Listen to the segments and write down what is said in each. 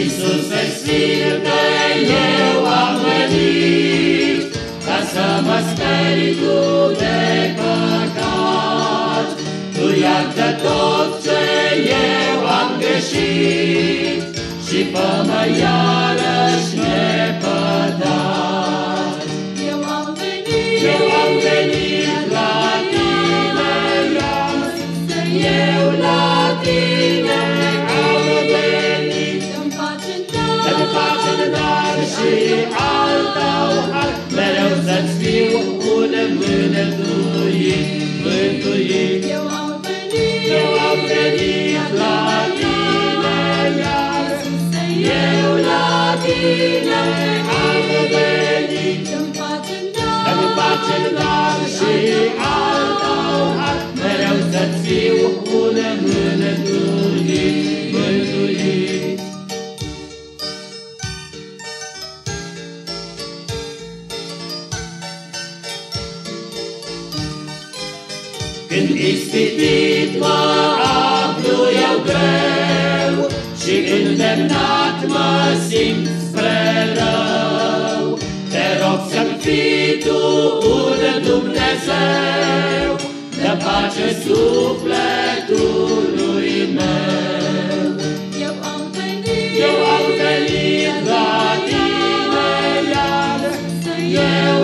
Iisuse Sfinte, eu am venit ca să mă sperii tu de păcat. Tu iartă tot ce eu am greșit și fă-mă iarăși Să-mi faci în dar și al tău har, mereu să-ți fiu un mânătuit, mântuit. Eu am venit, Eu am venit la tine iar, eu la tine am venit. să-mi faci în Să-mi faci în dar Când ispitit mă aflu eu greu Și îndemnat mă simt spre rău Te rog să-mi fii tu un Dumnezeu Dă pace sufletului meu. Eu am venit, Eu am venit la tine iar Eu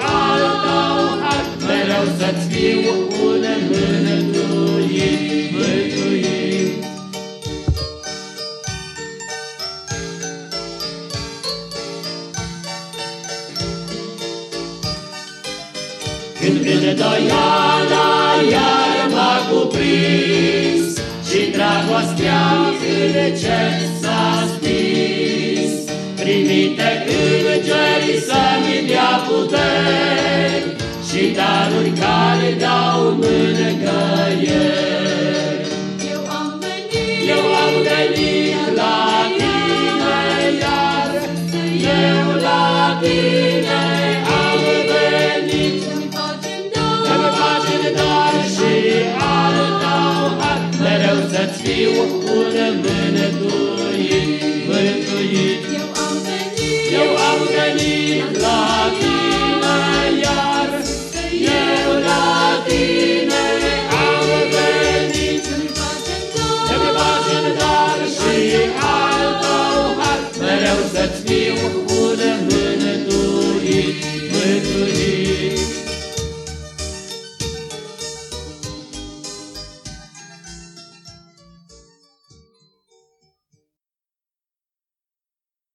al tău har, Mereu să-ți fiu un mântuit, mântuit. Când îndoiala iar m-a cuprins Și dragostea în cer s-a stins Primite îngeri să-mi dea puteri Și daruri care dau mângăieri Eu am venit, Eu am venit la tine iar Eu la tine am venit. Să-mi faci în Să-mi faci în dar și al tău har, Mereu să-ți fiu un mântuit, mântuit.